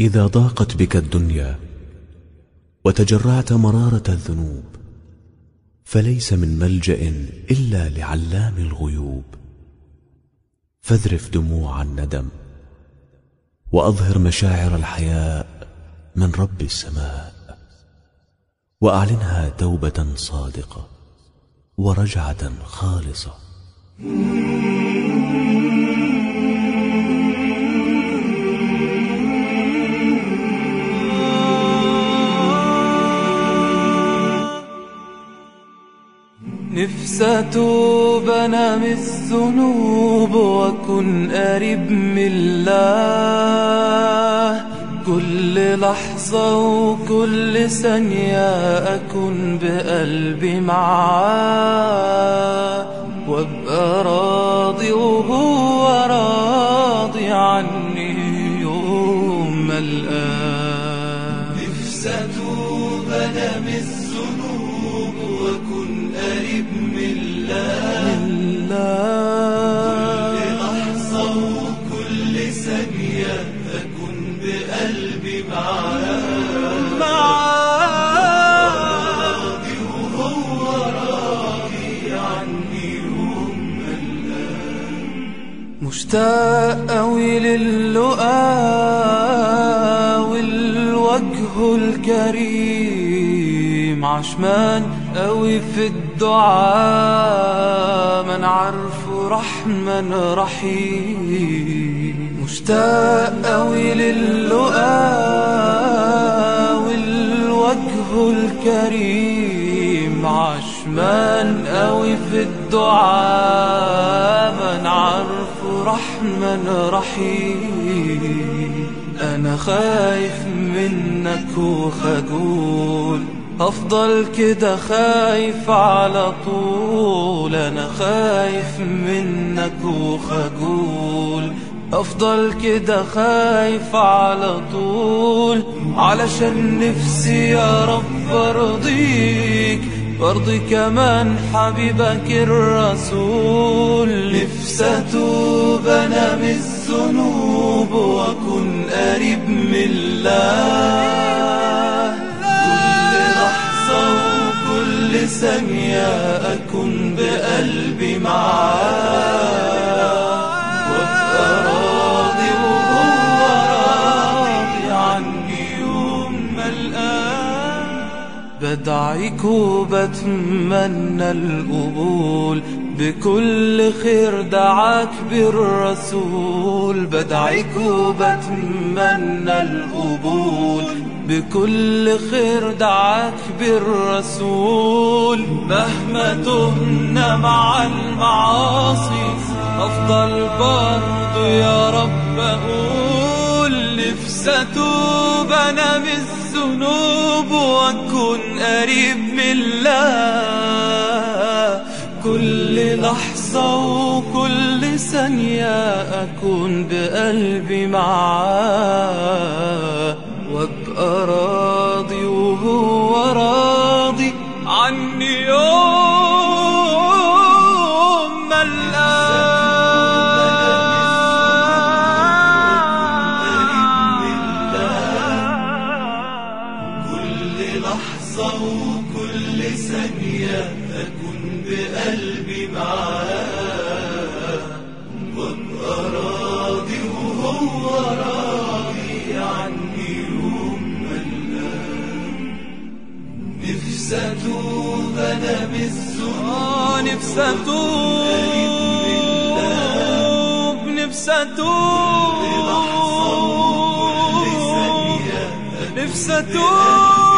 إذا ضاقت بك الدنيا وتجرعت مرارة الذنوب فليس من ملجأ إلا لعلام الغيوب. فاذرف دموع الندم وأظهر مشاعر الحياء من رب السماء وأعلنها توبة صادقة ورجعة خالصة. نفسي أتوب أنا من الذنوب وأكون قريب من الله. كل لحظة وكل ثانية أكون بقلبي معاه. وأبقى راضي وهو راضي عني يوم ما الآن نفسي أتوب أنا من الذنوب قريب من الله. كل لحظة وكل ثانية أكون بقلبي معاه راضي وهو راضي عني يوم مشتاق أوي للقاء والوجه الكريم. عشمان أوي في الدعاء من عارفه رحمن رحيم. مشتاق أوي للقاء والوجه الكريم. عشمان أوي في الدعاء من عارفه رحمن رحيم. أنا خايف منك وخجول أفضل كده خايف على طول أنا خايف منك وخجول. أفضل كده خايف على طول علشان نفسي يا رب أرضيك. وارضي كمان حبيبك الرسول. نفسي أتوب أنا من الذنوب وأكون قريب من الله. ثانية أكون بقلبي معاه بدعيك وبتمنى القبول بكل خير دعاك بالرسول. بدعيك وبتمنى القبول بكل خير دعاك بالرسول. مهما تهنا مع المعاصي أفضل برضو يا رب أقول. نفسي أتوب أنا من الذنوب وأكون قريب من الله كل لحظة وكل ثانية أكون بقلبي معاه. وأبقى راضي وهو راضي عني يوم ثانية أكون بقلبي معاه. وأبقى راضي وهو راضي عني يوم الآن نفسي أتوب أنا من الذنوب نفسي أتوب نفسي أتوب نفسي أتوب